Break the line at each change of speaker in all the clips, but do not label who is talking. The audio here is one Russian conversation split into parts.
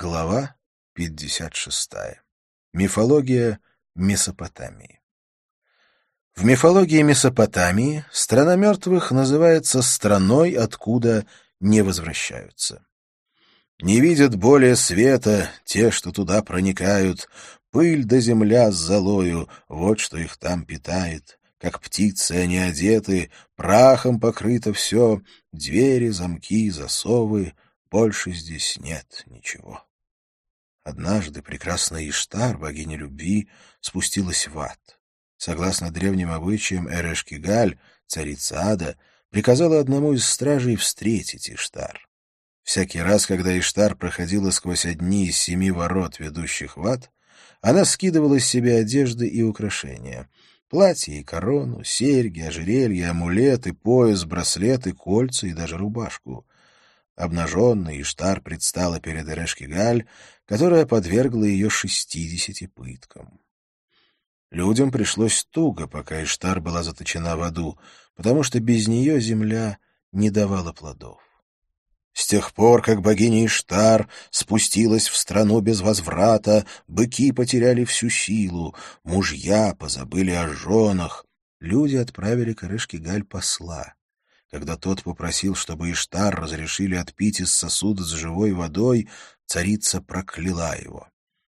Глава 56. Мифология Месопотамии. В мифологии Месопотамии страна мертвых называется страной, откуда не возвращаются. Не видят более света те, что туда проникают, пыль да земля с золою, вот что их там питает. Как птицы они одеты, прахом покрыто все, двери, замки, засовы — больше здесь нет ничего. Однажды прекрасная Иштар, богиня любви, спустилась в ад. Согласно древним обычаям, Эрешкигаль, царица ада, приказала одному из стражей встретить Иштар. Всякий раз, когда Иштар проходила сквозь одни из семи ворот, ведущих в ад, она скидывала с себя одежды и украшения — платье и корону, серьги, ожерелья, амулеты, пояс, браслеты, кольца и даже рубашку. Обнаженный Иштар предстала перед Эрешкигаль, которая подвергла ее шестидесяти пыткам. Людям пришлось туго, пока Иштар была заточена в аду, потому что без нее земля не давала плодов. С тех пор, как богиня Иштар спустилась в страну без возврата, быки потеряли всю силу, мужья позабыли о женах, люди отправили к Эрешкигаль посла. Когда тот попросил, чтобы Иштар разрешили отпить из сосуда с живой водой, царица прокляла его.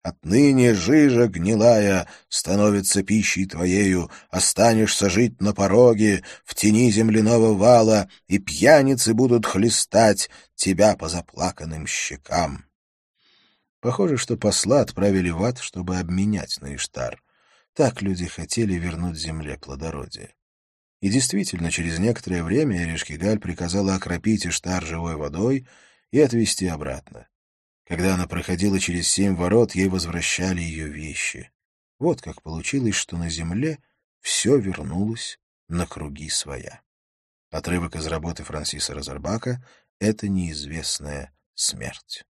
«Отныне жижа гнилая становится пищей твоею, останешься жить на пороге, в тени земляного вала, и пьяницы будут хлестать тебя по заплаканным щекам». Похоже, что посла отправили в ад, чтобы обменять на Иштар. Так люди хотели вернуть земле плодородие. И действительно, через некоторое время Эришкигаль приказала окропить Иштар живой водой и отвезти обратно. Когда она проходила через семь ворот, ей возвращали ее вещи. Вот как получилось, что на земле все вернулось на круги своя. Отрывок из работы Франсиса Розарбака «Это неизвестная смерть».